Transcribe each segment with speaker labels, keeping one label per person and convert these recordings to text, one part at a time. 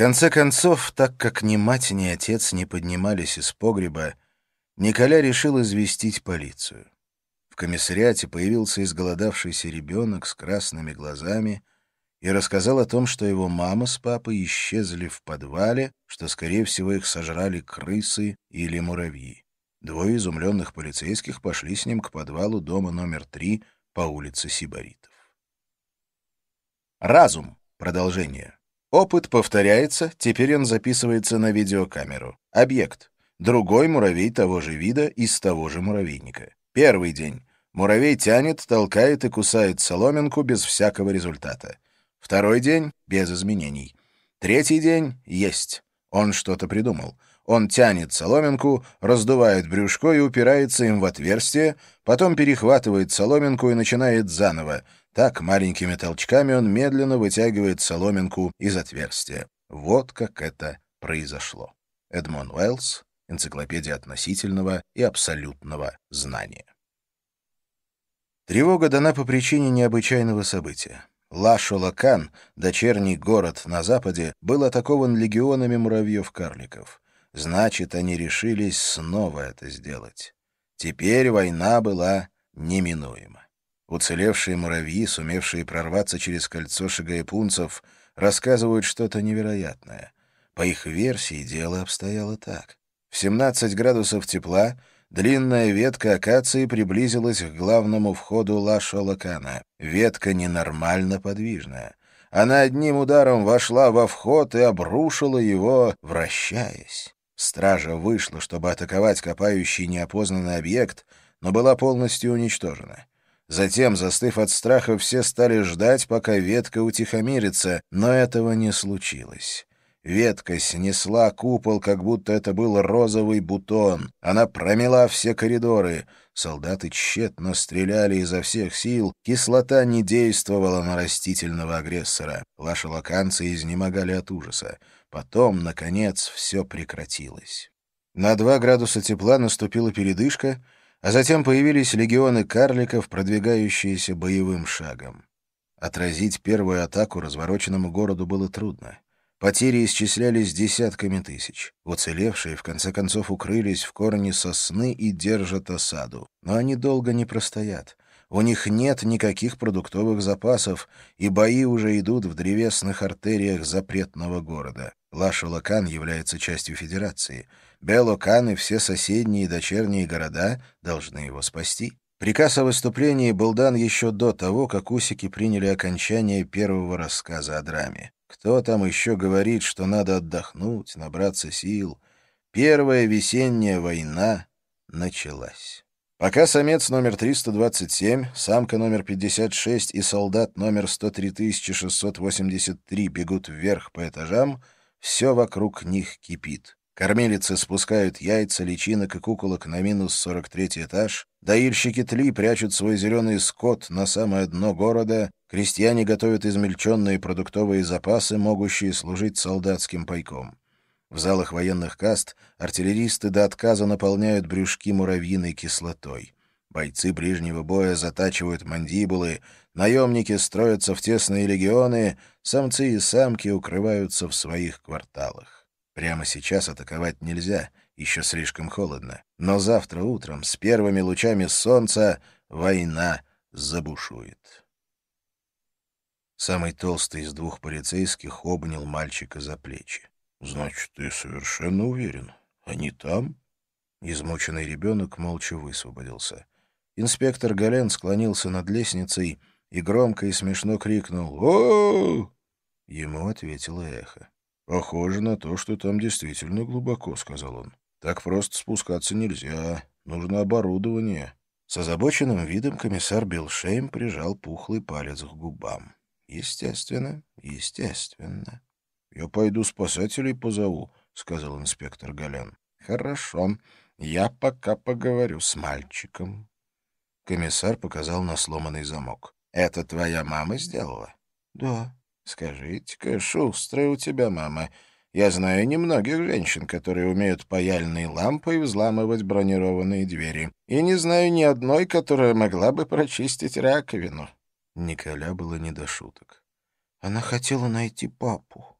Speaker 1: конце концов, так как ни мать, ни отец не поднимались из погреба, Николя решил известить полицию. В комиссариате появился изголодавшийся ребенок с красными глазами и рассказал о том, что его мама с папой исчезли в подвале, что, скорее всего, их сожрали крысы или муравьи. Двое изумленных полицейских пошли с ним к подвалу дома номер три по улице Сибаритов. Разум. Продолжение. Опыт повторяется, теперь он записывается на видеокамеру. Объект. Другой муравей того же вида из того же муравейника. Первый день. Муравей тянет, толкает и кусает соломинку без всякого результата. Второй день — без изменений. Третий день — есть. Он что-то придумал. Он тянет соломинку, раздувает брюшко и упирается им в отверстие, потом перехватывает соломинку и начинает заново. Так, маленькими толчками он медленно вытягивает соломинку из отверстия. Вот как это произошло. Эдмон Уэллс, Энциклопедия относительного и абсолютного знания. Тревога дана по причине необычайного события. Ла-Шолакан, дочерний город на западе, был атакован легионами муравьев-карликов. Значит, они решились снова это сделать. Теперь война была неминуема. Уцелевшие муравьи, сумевшие прорваться через кольцо шагаепунцев, рассказывают что-то невероятное. По их версии дело обстояло так. В 17 градусов тепла длинная ветка акации приблизилась к главному входу Ла-Шолакана. Ветка ненормально подвижная. Она одним ударом вошла во вход и обрушила его, вращаясь. Стража вышла, чтобы атаковать копающий неопознанный объект, но была полностью уничтожена. Затем, застыв от страха, все стали ждать, пока ветка утихомирится, но этого не случилось. Ветка снесла купол, как будто это был розовый бутон. Она промела все коридоры. Солдаты тщетно стреляли изо всех сил. Кислота не действовала на растительного агрессора. Лашелоканцы изнемогали от ужаса. Потом, наконец, все прекратилось. На два градуса тепла наступила передышка, а затем появились легионы карликов, продвигающиеся боевым шагом. Отразить первую атаку развороченному городу было трудно. Потери исчислялись десятками тысяч. Уцелевшие, в конце концов, укрылись в корне сосны и держат осаду. Но они долго не простоят. У них нет никаких продуктовых запасов, и бои уже идут в древесных артериях запретного города. Лашалакан является частью Федерации. Белокан и все соседние дочерние города должны его спасти. Приказ о выступлении был дан еще до того, как усики приняли окончание первого рассказа о драме. Кто там еще говорит, что надо отдохнуть, набраться сил? Первая весенняя война началась. Пока самец номер 327, самка номер 56 и солдат номер 103683 бегут вверх по этажам, все вокруг них кипит. Кормилицы спускают яйца, личинок и куколок на минус 43 этаж, доильщики тли прячут свой зеленый скот на самое дно города, крестьяне готовят измельченные продуктовые запасы, могущие служить солдатским пайком. В залах военных каст артиллеристы до отказа наполняют брюшки муравьиной кислотой. Бойцы ближнего боя затачивают мандибулы, наемники строятся в тесные легионы, самцы и самки укрываются в своих кварталах. Прямо сейчас атаковать нельзя, еще слишком холодно. Но завтра утром, с первыми лучами солнца, война забушует. Самый толстый из двух полицейских обнял мальчика за плечи. — Значит, ты совершенно уверен? Они там? Измученный ребенок молча высвободился. Инспектор Гален склонился над лестницей и громко и смешно крикнул «О!». Ему ответило эхо. «Похоже на то, что там действительно глубоко», — сказал он. «Так просто спускаться нельзя. Нужно оборудование». С озабоченным видом комиссар Билшейм прижал пухлый палец к губам. «Естественно, естественно». «Я пойду спасателей позову», — сказал инспектор Галян. «Хорошо. Я пока поговорю с мальчиком». Комиссар показал на сломанный замок. «Это твоя мама сделала?» «Да». Скажите-ка, шустрая у тебя мама. Я знаю немногих женщин, которые умеют паяльной лампой взламывать бронированные двери. И не знаю ни одной, которая могла бы прочистить раковину. Николя было не до шуток. Она хотела найти папу.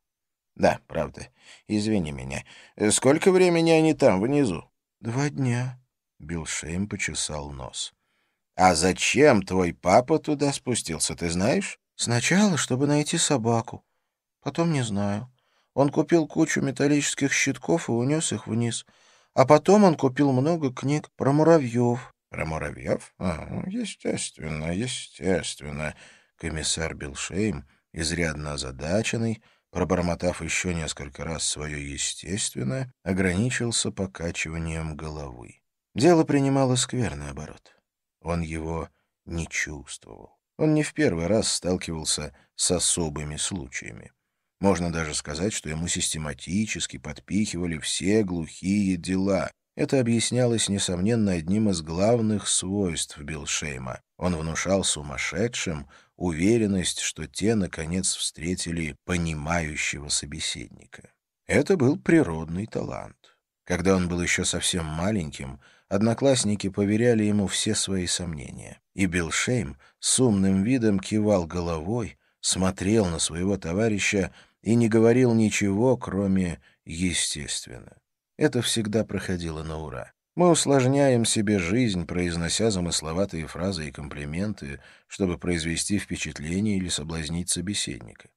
Speaker 1: Да, правда. Извини меня. Сколько времени они там, внизу?
Speaker 2: Два дня.
Speaker 1: Билшейм почесал нос. А зачем твой папа туда спустился, ты знаешь?
Speaker 2: Сначала, чтобы найти собаку. Потом не знаю. Он купил кучу металлических щитков и унес их вниз. А потом он купил много книг про муравьев.
Speaker 1: Про муравьев? А, ну, естественно, естественно. Комиссар Билшейм, изрядно озадаченный, пробормотав еще несколько раз свое естественное, ограничился покачиванием головы. Дело принимало скверный оборот. Он его не чувствовал. Он не в первый раз сталкивался с особыми случаями. Можно даже сказать, что ему систематически подпихивали все глухие дела. Это объяснялось, несомненно, одним из главных свойств Билшейма. Он внушал сумасшедшим уверенность, что те, наконец, встретили понимающего собеседника. Это был природный талант. Когда он был еще совсем маленьким, одноклассники поверяли ему все свои сомнения. И Билшейм с умным видом кивал головой, смотрел на своего товарища и не говорил ничего, кроме «естественно». Это всегда проходило на ура. Мы усложняем себе жизнь, произнося замысловатые фразы и комплименты, чтобы произвести впечатление или соблазнить собеседника.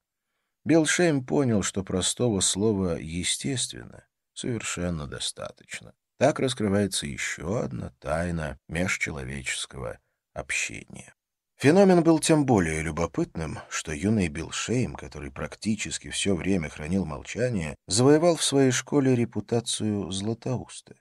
Speaker 1: Билшейм понял, что простого слова «естественно» совершенно достаточно. Так раскрывается еще одна тайна межчеловеческого общения. Феномен был тем более любопытным, что юный Билл который практически все время хранил молчание, завоевал в своей школе репутацию Златоуста.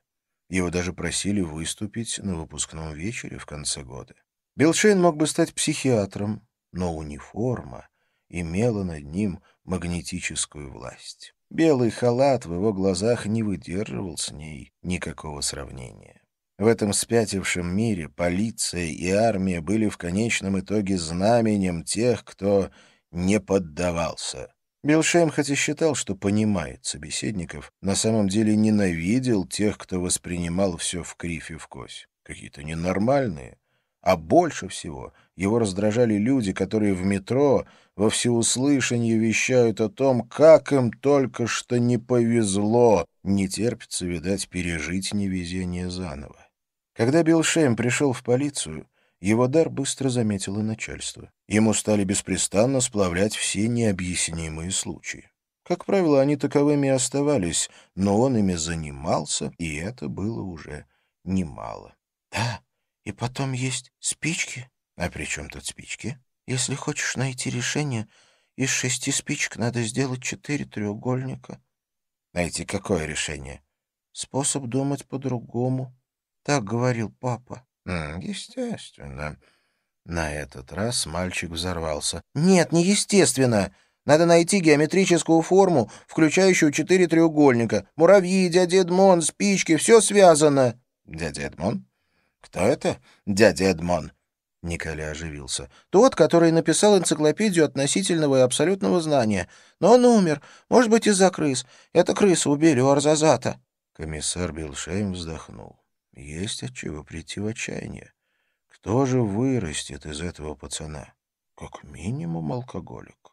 Speaker 1: Его даже просили выступить на выпускном вечере в конце года. Билл Шейн мог бы стать психиатром, но униформа имела над ним магнетическую власть. Белый халат в его глазах не выдерживал с ней никакого сравнения. В этом спятившем мире полиция и армия были в конечном итоге знаменем тех, кто не поддавался. Билшейм, хотя считал, что понимает собеседников, на самом деле ненавидел тех, кто воспринимал все в кривь и в кось. Какие-то ненормальные. А больше всего его раздражали люди, которые в метро во всеуслышание вещают о том, как им только что не повезло. Не терпится, видать, пережить невезение заново. Когда Билшейм пришел в полицию, его дар быстро заметило начальство. Ему стали беспрестанно сплавлять все необъяснимые случаи. Как правило, они таковыми и оставались, но он ими занимался, и это было уже немало.
Speaker 2: — Да, и потом есть спички.
Speaker 1: — А при чем тут спички?
Speaker 2: — Если хочешь найти решение, из шести спичек надо сделать четыре треугольника.
Speaker 1: — Найти какое решение?
Speaker 2: — Способ думать по-другому. Так говорил папа.
Speaker 1: Естественно. На этот раз мальчик взорвался.
Speaker 2: Нет, не естественно. Надо найти геометрическую форму, включающую четыре треугольника. Муравьи, дядя Эдмон, спички, все связано.
Speaker 1: Дядя Эдмон? Кто это? Дядя Эдмон. Николя оживился.
Speaker 2: «Тот, который написал энциклопедию относительного и абсолютного знания. Но он умер. Может быть, из-за крыс. Это крысы убили у Арзазата».
Speaker 1: Комиссар Билшейм вздохнул. Есть от чего прийти в отчаяние. Кто же вырастет из этого пацана? Как минимум алкоголик.